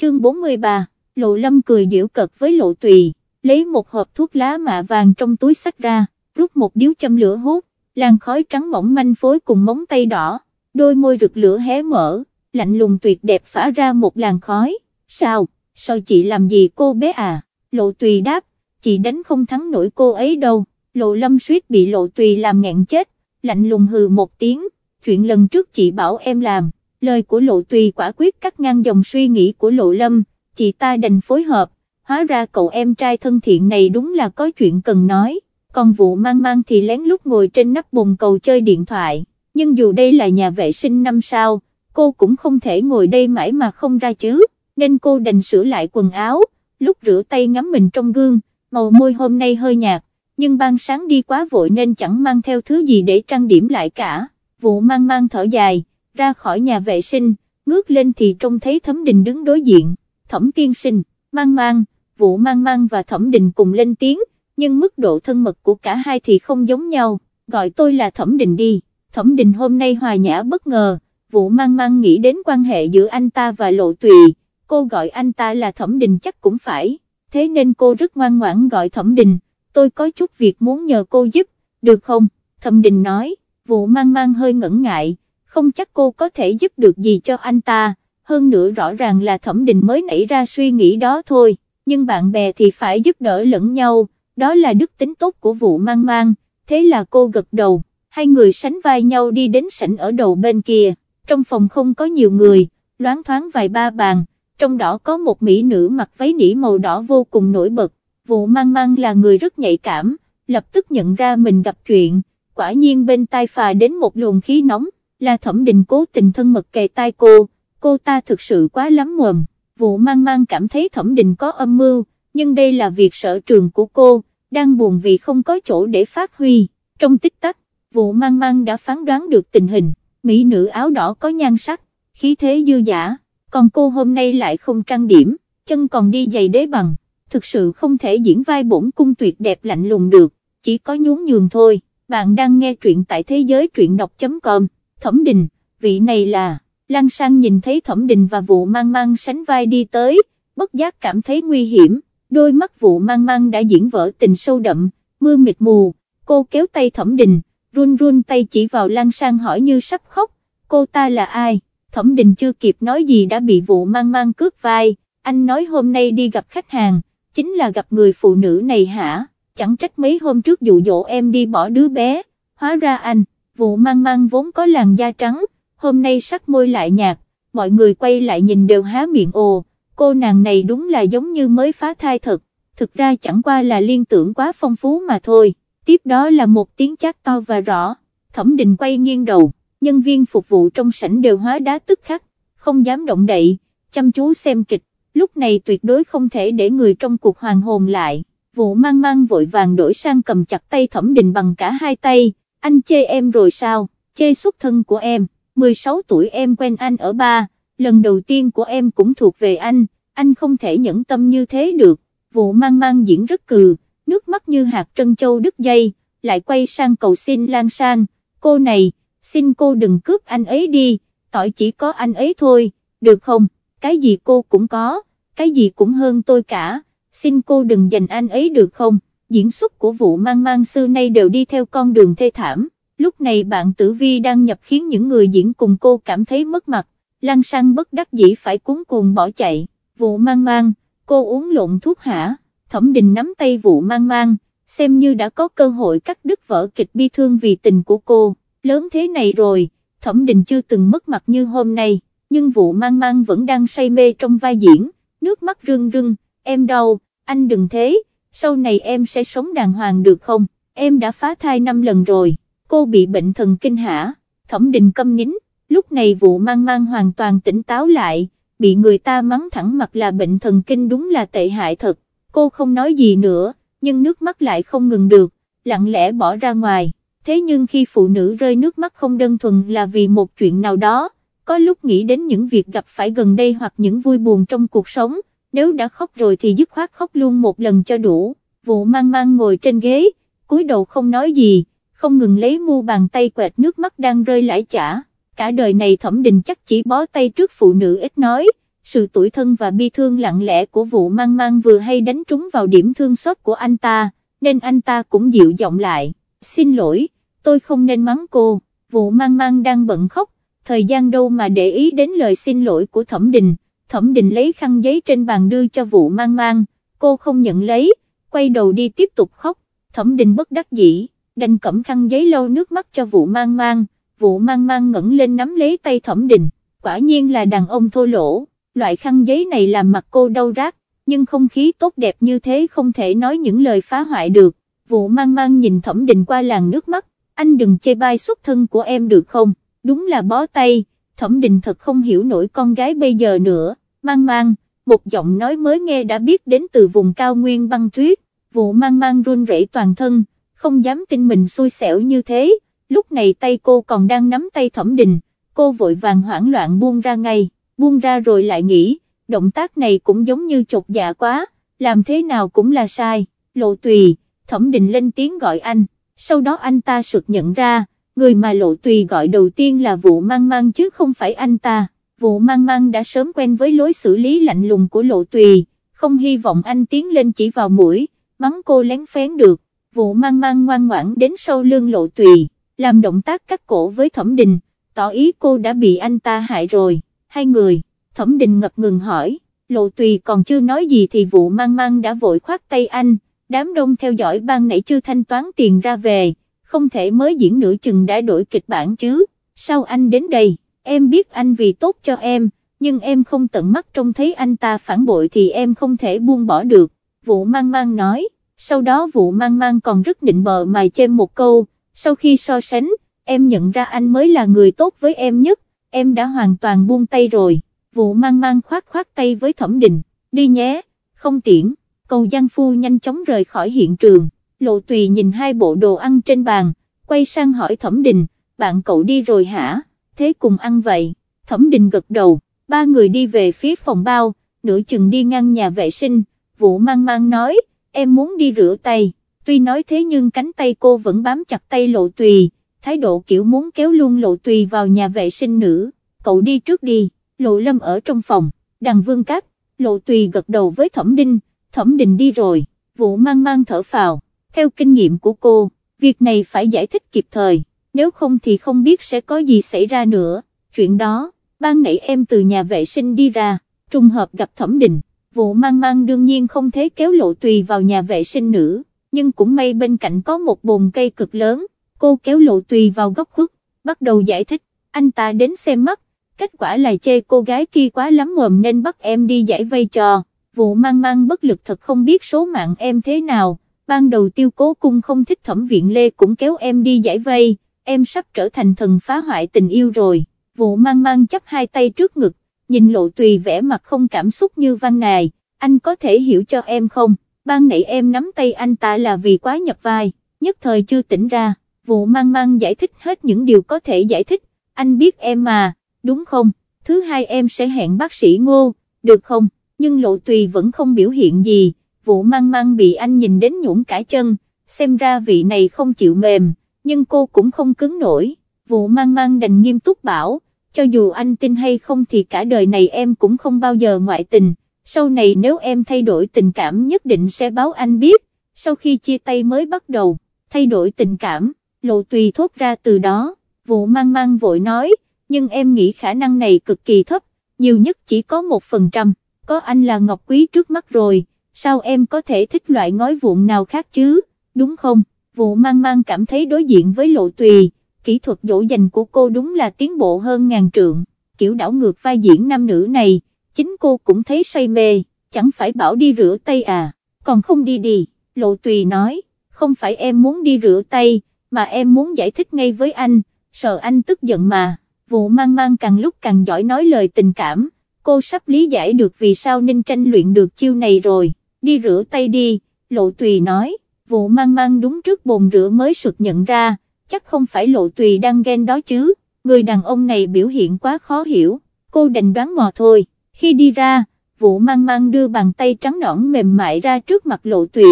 chương 43, Lộ Lâm cười giễu cợt với Lộ Tùy, lấy một hộp thuốc lá mạ vàng trong túi sách ra, rút một điếu châm lửa hút, làn khói trắng mỏng manh phối cùng móng tay đỏ, đôi môi rực lửa hé mở, lạnh lùng tuyệt đẹp phả ra một làn khói, sao, sao chị làm gì cô bé à, Lộ Tùy đáp, chị đánh không thắng nổi cô ấy đâu, Lộ Lâm suýt bị Lộ Tùy làm nghẹn chết, lạnh lùng hừ một tiếng, chuyện lần trước chị bảo em làm, lời của Lộ Tùy quả quyết cắt ngang dòng suy nghĩ của Lộ Lâm, chị ta đành phối hợp, hóa ra cậu em trai thân thiện này đúng là có chuyện cần nói, còn vụ mang mang thì lén lút ngồi trên nắp bồn cầu chơi điện thoại, nhưng dù đây là nhà vệ sinh năm sao, cô cũng không thể ngồi đây mãi mà không ra chứ, nên cô đành sửa lại quần áo, lúc rửa tay ngắm mình trong gương, màu môi hôm nay hơi nhạt, nhưng ban sáng đi quá vội nên chẳng mang theo thứ gì để trang điểm lại cả, vụ mang mang thở dài, ra khỏi nhà vệ sinh, ngước lên thì trông thấy thẩm đình đứng đối diện, thẩm tiên sinh, mang mang, vụ mang mang và thẩm đình cùng lên tiếng, nhưng mức độ thân mật của cả hai thì không giống nhau, gọi tôi là thẩm đình đi, thẩm đình hôm nay hòa nhã bất ngờ, vụ mang mang nghĩ đến quan hệ giữa anh ta và lộ tùy, cô gọi anh ta là thẩm đình chắc cũng phải, thế nên cô rất ngoan ngoãn gọi thẩm đình, tôi có chút việc muốn nhờ cô giúp, được không, thẩm đình nói, vụ mang mang hơi ngẩn ngại, không chắc cô có thể giúp được gì cho anh ta, hơn nữa rõ ràng là thẩm định mới nảy ra suy nghĩ đó thôi, nhưng bạn bè thì phải giúp đỡ lẫn nhau, đó là đức tính tốt của vụ mang mang, thế là cô gật đầu, hai người sánh vai nhau đi đến sảnh ở đầu bên kia, trong phòng không có nhiều người, loáng thoáng vài ba bàn, trong đó có một mỹ nữ mặc váy nỉ màu đỏ vô cùng nổi bật, vụ mang mang là người rất nhạy cảm, lập tức nhận ra mình gặp chuyện, quả nhiên bên tai phà đến một luồng khí nóng, là thẩm định cố tình thân mật kề tai cô, cô ta thực sự quá lắm mồm, vụ mang mang cảm thấy thẩm định có âm mưu, nhưng đây là việc sở trường của cô, đang buồn vì không có chỗ để phát huy, trong tích tắc, vụ mang mang đã phán đoán được tình hình, mỹ nữ áo đỏ có nhan sắc, khí thế dư giả, còn cô hôm nay lại không trang điểm, chân còn đi giày đế bằng, thực sự không thể diễn vai bổn cung tuyệt đẹp lạnh lùng được, chỉ có nhún nhường thôi, bạn đang nghe truyện tại thế giới truyện đọc.com, thẩm đình, vị này là... Lan Sang nhìn thấy Thẩm Đình và vụ mang mang sánh vai đi tới, bất giác cảm thấy nguy hiểm, đôi mắt vụ mang mang đã diễn vỡ tình sâu đậm, mưa mịt mù, cô kéo tay Thẩm Đình, run run tay chỉ vào Lan Sang hỏi như sắp khóc, cô ta là ai, Thẩm Đình chưa kịp nói gì đã bị vụ mang mang cướp vai, anh nói hôm nay đi gặp khách hàng, chính là gặp người phụ nữ này hả, chẳng trách mấy hôm trước dụ dỗ em đi bỏ đứa bé, hóa ra anh, vụ mang mang vốn có làn da trắng, hôm nay sắc môi lại nhạt, mọi người quay lại nhìn đều há miệng ồ, cô nàng này đúng là giống như mới phá thai thật, thực ra chẳng qua là liên tưởng quá phong phú mà thôi, tiếp đó là một tiếng chát to và rõ, thẩm định quay nghiêng đầu, nhân viên phục vụ trong sảnh đều hóa đá tức khắc, không dám động đậy, chăm chú xem kịch, lúc này tuyệt đối không thể để người trong cuộc hoàng hồn lại, vụ mang mang vội vàng đổi sang cầm chặt tay thẩm định bằng cả hai tay, anh chê em rồi sao, chê xuất thân của em. 16 tuổi em quen anh ở ba, lần đầu tiên của em cũng thuộc về anh, anh không thể nhẫn tâm như thế được, vụ mang mang diễn rất cừ, nước mắt như hạt trân châu đứt dây, lại quay sang cầu xin Lan San, cô này, xin cô đừng cướp anh ấy đi, tỏi chỉ có anh ấy thôi, được không, cái gì cô cũng có, cái gì cũng hơn tôi cả, xin cô đừng giành anh ấy được không, diễn xuất của vụ mang mang xưa nay đều đi theo con đường thê thảm. Lúc này bạn tử vi đang nhập khiến những người diễn cùng cô cảm thấy mất mặt, Lan Sang bất đắc dĩ phải cuốn cuồng bỏ chạy, vụ mang mang, cô uống lộn thuốc hả, thẩm đình nắm tay vụ mang mang, xem như đã có cơ hội cắt đứt vở kịch bi thương vì tình của cô, lớn thế này rồi, thẩm đình chưa từng mất mặt như hôm nay, nhưng vụ mang mang vẫn đang say mê trong vai diễn, nước mắt rưng rưng, em đau, anh đừng thế, sau này em sẽ sống đàng hoàng được không, em đã phá thai 5 lần rồi. Cô bị bệnh thần kinh hả, thẩm định câm nín, lúc này vụ mang mang hoàn toàn tỉnh táo lại, bị người ta mắng thẳng mặt là bệnh thần kinh đúng là tệ hại thật, cô không nói gì nữa, nhưng nước mắt lại không ngừng được, lặng lẽ bỏ ra ngoài, thế nhưng khi phụ nữ rơi nước mắt không đơn thuần là vì một chuyện nào đó, có lúc nghĩ đến những việc gặp phải gần đây hoặc những vui buồn trong cuộc sống, nếu đã khóc rồi thì dứt khoát khóc luôn một lần cho đủ, vụ mang mang ngồi trên ghế, cúi đầu không nói gì, không ngừng lấy mu bàn tay quẹt nước mắt đang rơi lãi chả, cả đời này thẩm Đình chắc chỉ bó tay trước phụ nữ ít nói, sự tuổi thân và bi thương lặng lẽ của vụ mang mang vừa hay đánh trúng vào điểm thương xót của anh ta, nên anh ta cũng dịu giọng lại, xin lỗi, tôi không nên mắng cô, vụ mang mang đang bận khóc, thời gian đâu mà để ý đến lời xin lỗi của thẩm đình, thẩm đình lấy khăn giấy trên bàn đưa cho vụ mang mang, cô không nhận lấy, quay đầu đi tiếp tục khóc, thẩm đình bất đắc dĩ, đành cẩm khăn giấy lau nước mắt cho vụ mang mang, vụ mang mang ngẩng lên nắm lấy tay thẩm đình, quả nhiên là đàn ông thô lỗ, loại khăn giấy này làm mặt cô đau rát, nhưng không khí tốt đẹp như thế không thể nói những lời phá hoại được, vụ mang mang nhìn thẩm đình qua làng nước mắt, anh đừng chê bai xuất thân của em được không, đúng là bó tay, thẩm đình thật không hiểu nổi con gái bây giờ nữa, mang mang, một giọng nói mới nghe đã biết đến từ vùng cao nguyên băng tuyết, vụ mang mang run rẩy toàn thân, không dám tin mình xui xẻo như thế, lúc này tay cô còn đang nắm tay thẩm đình, cô vội vàng hoảng loạn buông ra ngay, buông ra rồi lại nghĩ, động tác này cũng giống như chột dạ quá, làm thế nào cũng là sai, lộ tùy, thẩm đình lên tiếng gọi anh, sau đó anh ta sực nhận ra, người mà lộ tùy gọi đầu tiên là vụ mang mang chứ không phải anh ta, vụ mang mang đã sớm quen với lối xử lý lạnh lùng của lộ tùy, không hy vọng anh tiến lên chỉ vào mũi, mắng cô lén phén được, vụ mang mang ngoan ngoãn đến sau lưng lộ tùy, làm động tác cắt cổ với thẩm đình, tỏ ý cô đã bị anh ta hại rồi, hai người, thẩm đình ngập ngừng hỏi, lộ tùy còn chưa nói gì thì vụ mang mang đã vội khoát tay anh, đám đông theo dõi ban nãy chưa thanh toán tiền ra về, không thể mới diễn nửa chừng đã đổi kịch bản chứ, sao anh đến đây, em biết anh vì tốt cho em, nhưng em không tận mắt trông thấy anh ta phản bội thì em không thể buông bỏ được, vụ mang mang nói, sau đó vụ mang mang còn rất nịnh bờ mài chêm một câu, sau khi so sánh, em nhận ra anh mới là người tốt với em nhất, em đã hoàn toàn buông tay rồi, vụ mang mang khoát khoát tay với thẩm đình, đi nhé, không tiễn, cầu Giang Phu nhanh chóng rời khỏi hiện trường, lộ tùy nhìn hai bộ đồ ăn trên bàn, quay sang hỏi thẩm đình, bạn cậu đi rồi hả, thế cùng ăn vậy, thẩm đình gật đầu, ba người đi về phía phòng bao, nửa chừng đi ngang nhà vệ sinh, vụ mang mang nói, em muốn đi rửa tay, tuy nói thế nhưng cánh tay cô vẫn bám chặt tay lộ tùy, thái độ kiểu muốn kéo luôn lộ tùy vào nhà vệ sinh nữ, cậu đi trước đi, lộ lâm ở trong phòng, đằng vương cát, lộ tùy gật đầu với thẩm đinh, thẩm đình đi rồi, vụ mang mang thở phào, theo kinh nghiệm của cô, việc này phải giải thích kịp thời, nếu không thì không biết sẽ có gì xảy ra nữa, chuyện đó, ban nãy em từ nhà vệ sinh đi ra, trùng hợp gặp thẩm đình, vụ mang mang đương nhiên không thể kéo lộ tùy vào nhà vệ sinh nữ, nhưng cũng may bên cạnh có một bồn cây cực lớn, cô kéo lộ tùy vào góc khuất, bắt đầu giải thích, anh ta đến xem mắt, kết quả là chê cô gái kia quá lắm mồm nên bắt em đi giải vây trò, vụ mang mang bất lực thật không biết số mạng em thế nào, ban đầu tiêu cố cung không thích thẩm viện lê cũng kéo em đi giải vây, em sắp trở thành thần phá hoại tình yêu rồi, vụ mang mang chấp hai tay trước ngực, nhìn lộ tùy vẻ mặt không cảm xúc như văn nài, anh có thể hiểu cho em không, ban nãy em nắm tay anh ta là vì quá nhập vai, nhất thời chưa tỉnh ra, vụ mang mang giải thích hết những điều có thể giải thích, anh biết em mà, đúng không, thứ hai em sẽ hẹn bác sĩ ngô, được không, nhưng lộ tùy vẫn không biểu hiện gì, vụ mang mang bị anh nhìn đến nhũn cả chân, xem ra vị này không chịu mềm, nhưng cô cũng không cứng nổi, vụ mang mang đành nghiêm túc bảo, cho dù anh tin hay không thì cả đời này em cũng không bao giờ ngoại tình, sau này nếu em thay đổi tình cảm nhất định sẽ báo anh biết, sau khi chia tay mới bắt đầu, thay đổi tình cảm, lộ tùy thốt ra từ đó, vụ mang mang vội nói, nhưng em nghĩ khả năng này cực kỳ thấp, nhiều nhất chỉ có một phần trăm, có anh là Ngọc Quý trước mắt rồi, sao em có thể thích loại ngói vụn nào khác chứ, đúng không, vụ mang mang cảm thấy đối diện với lộ tùy, kỹ thuật dỗ dành của cô đúng là tiến bộ hơn ngàn trượng, kiểu đảo ngược vai diễn nam nữ này, chính cô cũng thấy say mê, chẳng phải bảo đi rửa tay à, còn không đi đi, lộ tùy nói, không phải em muốn đi rửa tay, mà em muốn giải thích ngay với anh, sợ anh tức giận mà, vụ mang mang càng lúc càng giỏi nói lời tình cảm, cô sắp lý giải được vì sao Ninh tranh luyện được chiêu này rồi, đi rửa tay đi, lộ tùy nói, vụ mang mang đúng trước bồn rửa mới sực nhận ra, chắc không phải lộ tùy đang ghen đó chứ, người đàn ông này biểu hiện quá khó hiểu, cô đành đoán mò thôi, khi đi ra, vụ mang mang đưa bàn tay trắng nõn mềm mại ra trước mặt lộ tùy,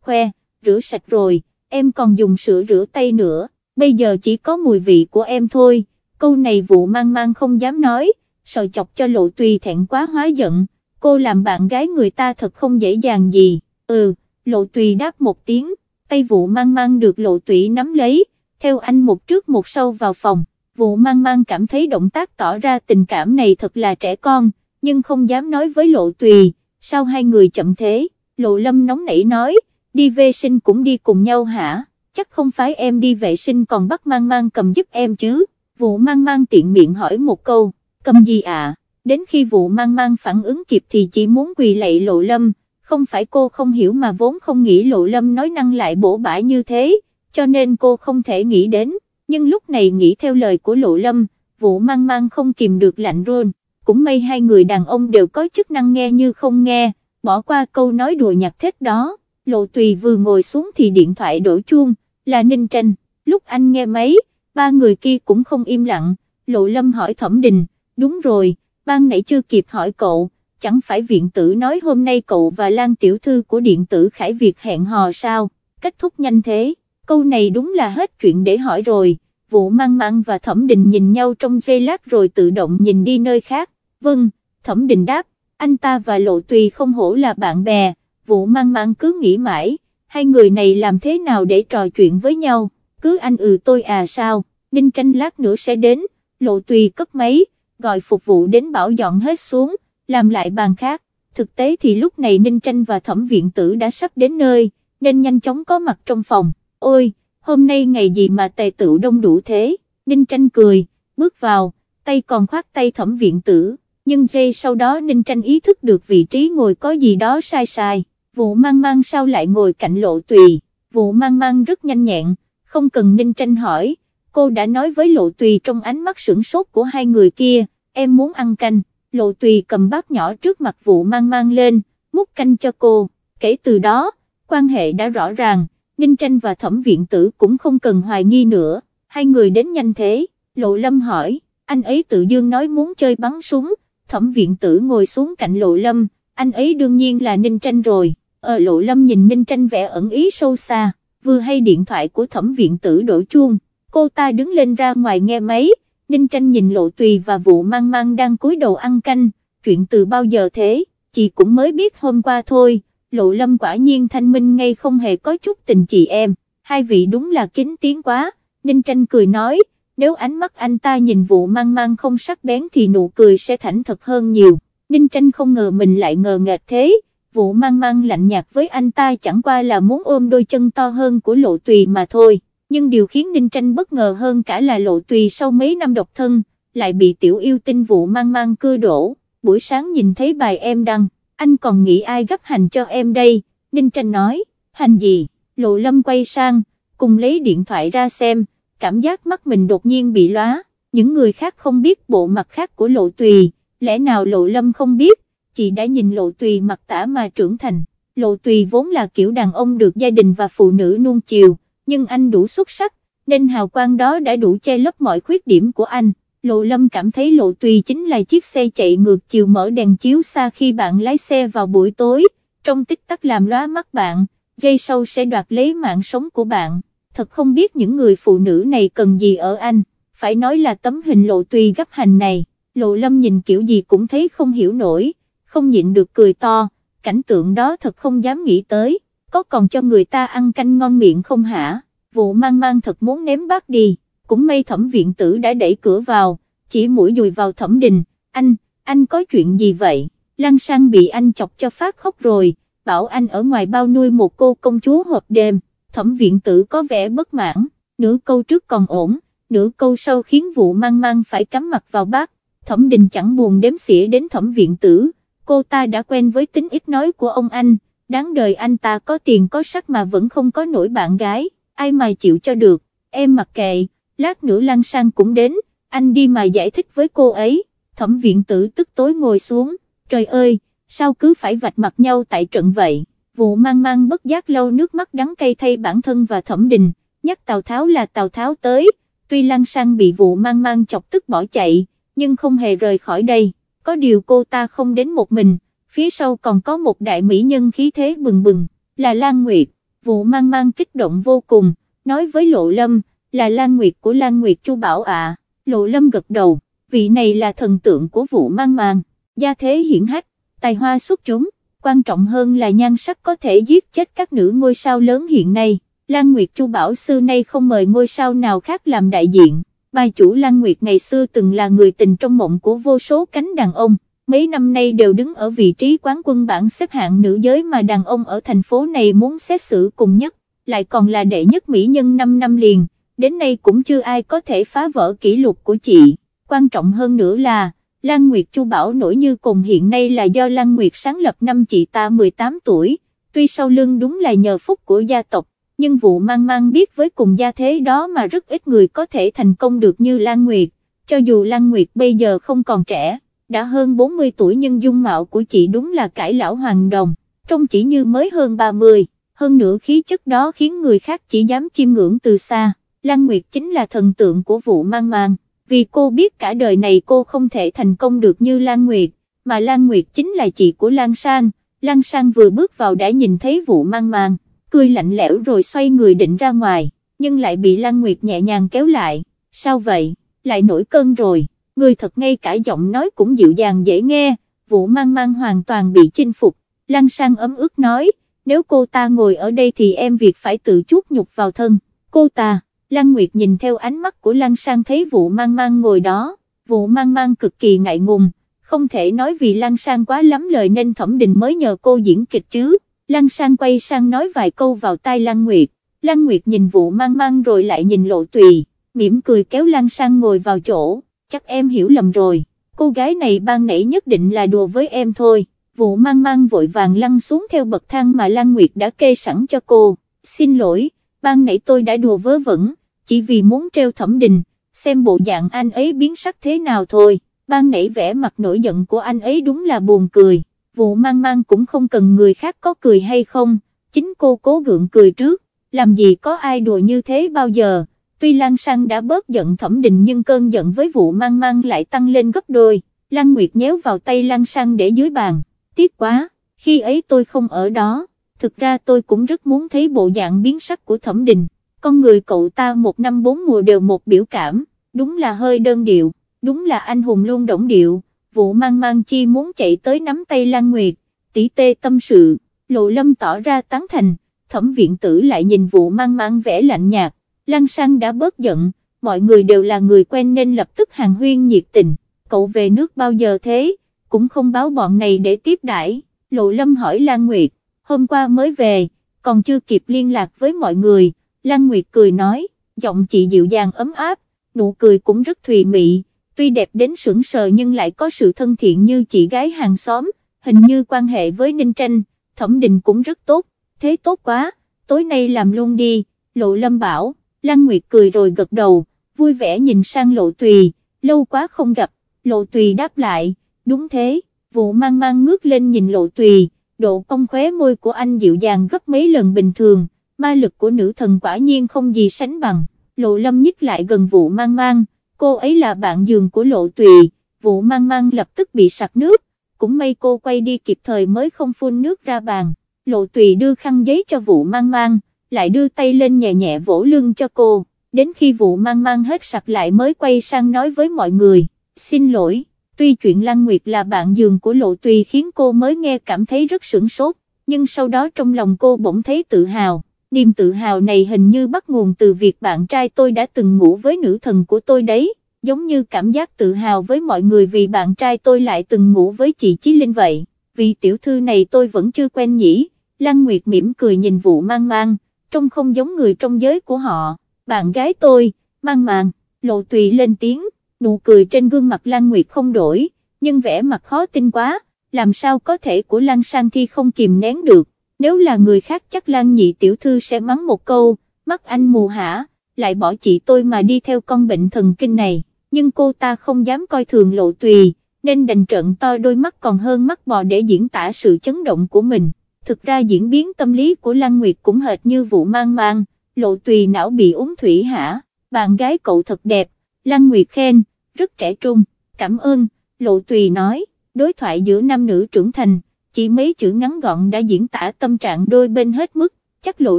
khoe, rửa sạch rồi, em còn dùng sữa rửa tay nữa, bây giờ chỉ có mùi vị của em thôi, câu này vụ mang mang không dám nói, sợ chọc cho lộ tùy thẹn quá hóa giận, cô làm bạn gái người ta thật không dễ dàng gì, ừ, lộ tùy đáp một tiếng, tay vụ mang mang được lộ tùy nắm lấy, theo anh một trước một sau vào phòng, vụ mang mang cảm thấy động tác tỏ ra tình cảm này thật là trẻ con, nhưng không dám nói với lộ tùy, sao hai người chậm thế, lộ lâm nóng nảy nói, đi vệ sinh cũng đi cùng nhau hả, chắc không phải em đi vệ sinh còn bắt mang mang cầm giúp em chứ, vụ mang mang tiện miệng hỏi một câu, cầm gì à, đến khi vụ mang mang phản ứng kịp thì chỉ muốn quỳ lạy lộ lâm, không phải cô không hiểu mà vốn không nghĩ lộ lâm nói năng lại bổ bãi như thế, cho nên cô không thể nghĩ đến, nhưng lúc này nghĩ theo lời của lộ lâm, vụ mang mang không kìm được lạnh rôn, cũng may hai người đàn ông đều có chức năng nghe như không nghe, bỏ qua câu nói đùa nhạc thết đó, lộ tùy vừa ngồi xuống thì điện thoại đổ chuông, là Ninh Tranh, lúc anh nghe máy, ba người kia cũng không im lặng, lộ lâm hỏi thẩm đình, đúng rồi, ban nãy chưa kịp hỏi cậu, chẳng phải viện tử nói hôm nay cậu và Lan tiểu thư của điện tử Khải Việt hẹn hò sao, kết thúc nhanh thế, câu này đúng là hết chuyện để hỏi rồi, vụ mang mang và thẩm đình nhìn nhau trong giây lát rồi tự động nhìn đi nơi khác, vâng, thẩm đình đáp, anh ta và lộ tùy không hổ là bạn bè, vụ mang mang cứ nghĩ mãi, hai người này làm thế nào để trò chuyện với nhau, cứ anh ừ tôi à sao, Ninh tranh lát nữa sẽ đến, lộ tùy cấp máy, gọi phục vụ đến bảo dọn hết xuống, làm lại bàn khác, thực tế thì lúc này Ninh tranh và thẩm viện tử đã sắp đến nơi, nên nhanh chóng có mặt trong phòng, ôi, hôm nay ngày gì mà tề tựu đông đủ thế, Ninh tranh cười, bước vào, tay còn khoát tay thẩm viện tử, nhưng giây sau đó Ninh tranh ý thức được vị trí ngồi có gì đó sai sai. Vụ mang mang sao lại ngồi cạnh lộ tùy, vụ mang mang rất nhanh nhẹn, không cần ninh tranh hỏi, cô đã nói với lộ tùy trong ánh mắt sửng sốt của hai người kia, em muốn ăn canh, lộ tùy cầm bát nhỏ trước mặt vụ mang mang lên, múc canh cho cô, kể từ đó, quan hệ đã rõ ràng, ninh tranh và thẩm viện tử cũng không cần hoài nghi nữa, hai người đến nhanh thế, lộ lâm hỏi, anh ấy tự dương nói muốn chơi bắn súng, thẩm viện tử ngồi xuống cạnh lộ lâm, anh ấy đương nhiên là ninh tranh rồi. Ở ờ, lộ lâm nhìn Ninh Tranh vẻ ẩn ý sâu xa, vừa hay điện thoại của thẩm viện tử đổ chuông, cô ta đứng lên ra ngoài nghe máy, Ninh Tranh nhìn lộ tùy và Vũ mang mang đang cúi đầu ăn canh, chuyện từ bao giờ thế, chị cũng mới biết hôm qua thôi, lộ lâm quả nhiên thanh minh ngay không hề có chút tình chị em, hai vị đúng là kính tiếng quá, Ninh Tranh cười nói, nếu ánh mắt anh ta nhìn Vũ mang mang không sắc bén thì nụ cười sẽ thảnh thật hơn nhiều, Ninh Tranh không ngờ mình lại ngờ nghệch thế, Vũ mang mang lạnh nhạt với anh ta chẳng qua là muốn ôm đôi chân to hơn của lộ tùy mà thôi, nhưng điều khiến Ninh Tranh bất ngờ hơn cả là lộ tùy sau mấy năm độc thân, lại bị tiểu yêu tinh vụ mang mang cưa đổ, buổi sáng nhìn thấy bài em đăng, anh còn nghĩ ai gấp hành cho em đây, Ninh Tranh nói, hành gì, lộ lâm quay sang, cùng lấy điện thoại ra xem, cảm giác mắt mình đột nhiên bị lóa, những người khác không biết bộ mặt khác của lộ tùy, lẽ nào lộ lâm không biết, chị đã nhìn lộ tùy mặt tả mà trưởng thành, lộ tùy vốn là kiểu đàn ông được gia đình và phụ nữ nuông chiều, nhưng anh đủ xuất sắc, nên hào quang đó đã đủ che lấp mọi khuyết điểm của anh. Lộ Lâm cảm thấy lộ tùy chính là chiếc xe chạy ngược chiều mở đèn chiếu xa khi bạn lái xe vào buổi tối, trong tích tắc làm lóa mắt bạn, dây sau sẽ đoạt lấy mạng sống của bạn, thật không biết những người phụ nữ này cần gì ở anh, phải nói là tấm hình lộ tùy gấp hành này, lộ lâm nhìn kiểu gì cũng thấy không hiểu nổi, không nhịn được cười to, cảnh tượng đó thật không dám nghĩ tới, có còn cho người ta ăn canh ngon miệng không hả, vụ mang mang thật muốn ném bát đi, cũng may thẩm viện tử đã đẩy cửa vào, chỉ mũi dùi vào thẩm đình, anh, anh có chuyện gì vậy, Lăng sang bị anh chọc cho phát khóc rồi, bảo anh ở ngoài bao nuôi một cô công chúa hộp đêm, thẩm viện tử có vẻ bất mãn, nửa câu trước còn ổn, nửa câu sau khiến vụ mang mang phải cắm mặt vào bát, thẩm đình chẳng buồn đếm xỉa đến thẩm viện tử, cô ta đã quen với tính ít nói của ông anh, đáng đời anh ta có tiền có sắc mà vẫn không có nổi bạn gái, ai mà chịu cho được, em mặc kệ, lát nữa Lan Sang cũng đến, anh đi mà giải thích với cô ấy, thẩm viện tử tức tối ngồi xuống, trời ơi, sao cứ phải vạch mặt nhau tại trận vậy, vụ mang mang bất giác lâu nước mắt đắng cay thay bản thân và thẩm đình, nhắc Tào Tháo là Tào Tháo tới, tuy Lan Sang bị vụ mang mang chọc tức bỏ chạy, nhưng không hề rời khỏi đây. Có điều cô ta không đến một mình, phía sau còn có một đại mỹ nhân khí thế bừng bừng, là Lan Nguyệt, vụ mang mang kích động vô cùng, nói với Lộ Lâm, là Lan Nguyệt của Lan Nguyệt Chu Bảo ạ, Lộ Lâm gật đầu, vị này là thần tượng của vụ mang Mang, gia thế hiển hách, tài hoa xuất chúng, quan trọng hơn là nhan sắc có thể giết chết các nữ ngôi sao lớn hiện nay. Lan Nguyệt Chu Bảo xưa nay không mời ngôi sao nào khác làm đại diện, bài chủ Lan Nguyệt ngày xưa từng là người tình trong mộng của vô số cánh đàn ông, mấy năm nay đều đứng ở vị trí quán quân bảng xếp hạng nữ giới mà đàn ông ở thành phố này muốn xét xử cùng nhất, lại còn là đệ nhất mỹ nhân 5 năm liền, đến nay cũng chưa ai có thể phá vỡ kỷ lục của chị, quan trọng hơn nữa là, Lan Nguyệt Chu Bảo nổi như cùng hiện nay là do Lan Nguyệt sáng lập năm chị ta 18 tuổi, tuy sau lưng đúng là nhờ phúc của gia tộc, nhưng vụ mang mang biết với cùng gia thế đó mà rất ít người có thể thành công được như Lan Nguyệt, cho dù Lan Nguyệt bây giờ không còn trẻ, đã hơn 40 tuổi nhưng dung mạo của chị đúng là cải lão hoàng đồng, trông chỉ như mới hơn 30, hơn nữa khí chất đó khiến người khác chỉ dám chiêm ngưỡng từ xa, Lan Nguyệt chính là thần tượng của vụ mang mang, vì cô biết cả đời này cô không thể thành công được như Lan Nguyệt, mà Lan Nguyệt chính là chị của Lan Sang, Lan Sang vừa bước vào đã nhìn thấy vụ mang mang cười lạnh lẽo rồi xoay người định ra ngoài, nhưng lại bị Lan Nguyệt nhẹ nhàng kéo lại, sao vậy, lại nổi cơn rồi, người thật ngay cả giọng nói cũng dịu dàng dễ nghe, vụ mang mang hoàn toàn bị chinh phục, Lan Sang ấm ức nói, nếu cô ta ngồi ở đây thì em việc phải tự chuốc nhục vào thân, cô ta, Lan Nguyệt nhìn theo ánh mắt của Lan Sang thấy vụ mang mang ngồi đó, vụ mang mang cực kỳ ngại ngùng, không thể nói vì Lan Sang quá lắm lời nên thẩm định mới nhờ cô diễn kịch chứ. Lăng Sang quay sang nói vài câu vào tai Lăng Nguyệt, Lăng Nguyệt nhìn vụ mang mang rồi lại nhìn lộ tùy, mỉm cười kéo Lăng Sang ngồi vào chỗ, chắc em hiểu lầm rồi, cô gái này ban nãy nhất định là đùa với em thôi, vụ mang mang vội vàng lăn xuống theo bậc thang mà Lan Nguyệt đã kê sẵn cho cô, xin lỗi, ban nãy tôi đã đùa vớ vẩn, chỉ vì muốn treo thẩm đình, xem bộ dạng anh ấy biến sắc thế nào thôi, ban nãy vẻ mặt nổi giận của anh ấy đúng là buồn cười. Vụ mang mang cũng không cần người khác có cười hay không, chính cô cố gượng cười trước, làm gì có ai đùa như thế bao giờ, tuy Lan Sang đã bớt giận thẩm Đình nhưng cơn giận với vụ mang mang lại tăng lên gấp đôi, Lan Nguyệt nhéo vào tay Lan Sang để dưới bàn, tiếc quá, khi ấy tôi không ở đó, thực ra tôi cũng rất muốn thấy bộ dạng biến sắc của thẩm Đình. con người cậu ta một năm bốn mùa đều một biểu cảm, đúng là hơi đơn điệu, đúng là anh hùng luôn động điệu. Vụ mang mang chi muốn chạy tới nắm tay Lan Nguyệt, tỷ tê tâm sự, lộ lâm tỏ ra tán thành, thẩm viện tử lại nhìn vụ mang mang vẻ lạnh nhạt, Lăng Sang đã bớt giận, mọi người đều là người quen nên lập tức hàng huyên nhiệt tình, cậu về nước bao giờ thế, cũng không báo bọn này để tiếp đãi. lộ lâm hỏi Lan Nguyệt, hôm qua mới về, còn chưa kịp liên lạc với mọi người, Lan Nguyệt cười nói, giọng chị dịu dàng ấm áp, nụ cười cũng rất thùy mị, tuy đẹp đến sững sờ nhưng lại có sự thân thiện như chị gái hàng xóm, hình như quan hệ với Ninh Tranh, thẩm định cũng rất tốt, thế tốt quá, tối nay làm luôn đi, lộ lâm bảo, Lăng Nguyệt cười rồi gật đầu, vui vẻ nhìn sang lộ tùy, lâu quá không gặp, lộ tùy đáp lại, đúng thế, vụ mang mang ngước lên nhìn lộ tùy, độ cong khóe môi của anh dịu dàng gấp mấy lần bình thường, ma lực của nữ thần quả nhiên không gì sánh bằng, lộ lâm nhích lại gần vụ mang mang, cô ấy là bạn giường của lộ tùy, vụ mang mang lập tức bị sặc nước, cũng may cô quay đi kịp thời mới không phun nước ra bàn, lộ tùy đưa khăn giấy cho vụ mang mang, lại đưa tay lên nhẹ nhẹ vỗ lưng cho cô, đến khi vụ mang mang hết sặc lại mới quay sang nói với mọi người, xin lỗi, tuy chuyện Lan Nguyệt là bạn giường của lộ tùy khiến cô mới nghe cảm thấy rất sửng sốt, nhưng sau đó trong lòng cô bỗng thấy tự hào, niềm tự hào này hình như bắt nguồn từ việc bạn trai tôi đã từng ngủ với nữ thần của tôi đấy, giống như cảm giác tự hào với mọi người vì bạn trai tôi lại từng ngủ với chị Chí Linh vậy, vì tiểu thư này tôi vẫn chưa quen nhỉ, Lăng Nguyệt mỉm cười nhìn vụ mang mang, trông không giống người trong giới của họ, bạn gái tôi, mang màng, lộ tùy lên tiếng, nụ cười trên gương mặt Lan Nguyệt không đổi, nhưng vẻ mặt khó tin quá, làm sao có thể của Lan Sang Thi không kìm nén được? Nếu là người khác chắc Lan nhị tiểu thư sẽ mắng một câu, mắt anh mù hả, lại bỏ chị tôi mà đi theo con bệnh thần kinh này, nhưng cô ta không dám coi thường lộ tùy, nên đành trận to đôi mắt còn hơn mắt bò để diễn tả sự chấn động của mình. Thực ra diễn biến tâm lý của Lan Nguyệt cũng hệt như vụ mang mang, lộ tùy não bị uống thủy hả, bạn gái cậu thật đẹp, Lan Nguyệt khen, rất trẻ trung, cảm ơn, lộ tùy nói, đối thoại giữa nam nữ trưởng thành, chỉ mấy chữ ngắn gọn đã diễn tả tâm trạng đôi bên hết mức, chắc lộ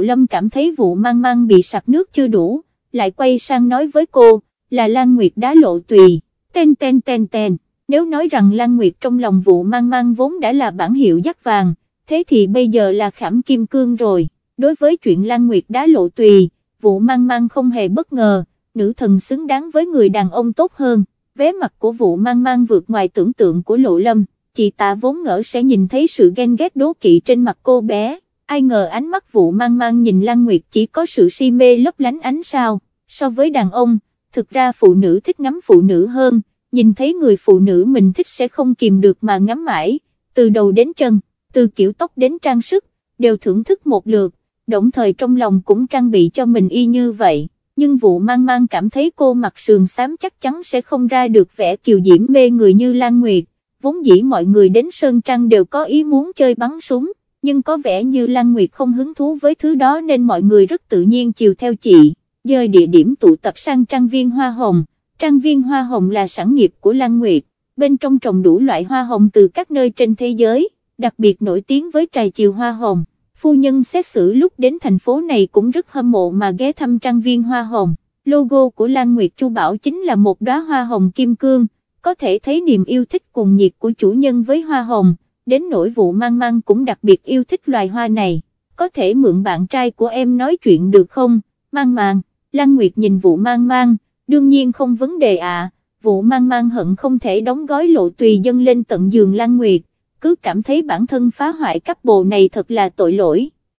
lâm cảm thấy vụ mang mang bị sặc nước chưa đủ, lại quay sang nói với cô, là Lan Nguyệt đá lộ tùy, Ten ten ten ten, nếu nói rằng Lan Nguyệt trong lòng vụ mang mang vốn đã là bản hiệu dắt vàng, thế thì bây giờ là khảm kim cương rồi, đối với chuyện Lan Nguyệt đá lộ tùy, vụ mang mang không hề bất ngờ, nữ thần xứng đáng với người đàn ông tốt hơn, vé mặt của vụ mang mang vượt ngoài tưởng tượng của lộ lâm, chị ta vốn ngỡ sẽ nhìn thấy sự ghen ghét đố kỵ trên mặt cô bé, ai ngờ ánh mắt vụ mang mang nhìn Lan Nguyệt chỉ có sự si mê lấp lánh ánh sao, so với đàn ông, thực ra phụ nữ thích ngắm phụ nữ hơn, nhìn thấy người phụ nữ mình thích sẽ không kìm được mà ngắm mãi, từ đầu đến chân, từ kiểu tóc đến trang sức, đều thưởng thức một lượt, đồng thời trong lòng cũng trang bị cho mình y như vậy, nhưng vụ mang mang cảm thấy cô mặc sườn xám chắc chắn sẽ không ra được vẻ kiều diễm mê người như Lan Nguyệt, vốn dĩ mọi người đến Sơn Trăng đều có ý muốn chơi bắn súng, nhưng có vẻ như Lan Nguyệt không hứng thú với thứ đó nên mọi người rất tự nhiên chiều theo chị, dời địa điểm tụ tập sang trang viên hoa hồng, trang viên hoa hồng là sản nghiệp của Lan Nguyệt, bên trong trồng đủ loại hoa hồng từ các nơi trên thế giới, đặc biệt nổi tiếng với trài chiều hoa hồng. Phu nhân xét xử lúc đến thành phố này cũng rất hâm mộ mà ghé thăm trang viên hoa hồng, logo của Lan Nguyệt Chu Bảo chính là một đóa hoa hồng kim cương, có thể thấy niềm yêu thích cuồng nhiệt của chủ nhân với hoa hồng, đến nỗi vụ mang mang cũng đặc biệt yêu thích loài hoa này, có thể mượn bạn trai của em nói chuyện được không, mang mang, Lan Nguyệt nhìn vụ mang mang, đương nhiên không vấn đề ạ, vụ mang mang hận không thể đóng gói lộ tùy dân lên tận giường Lan Nguyệt, cứ cảm thấy bản thân phá hoại cấp bồ này thật là tội lỗi.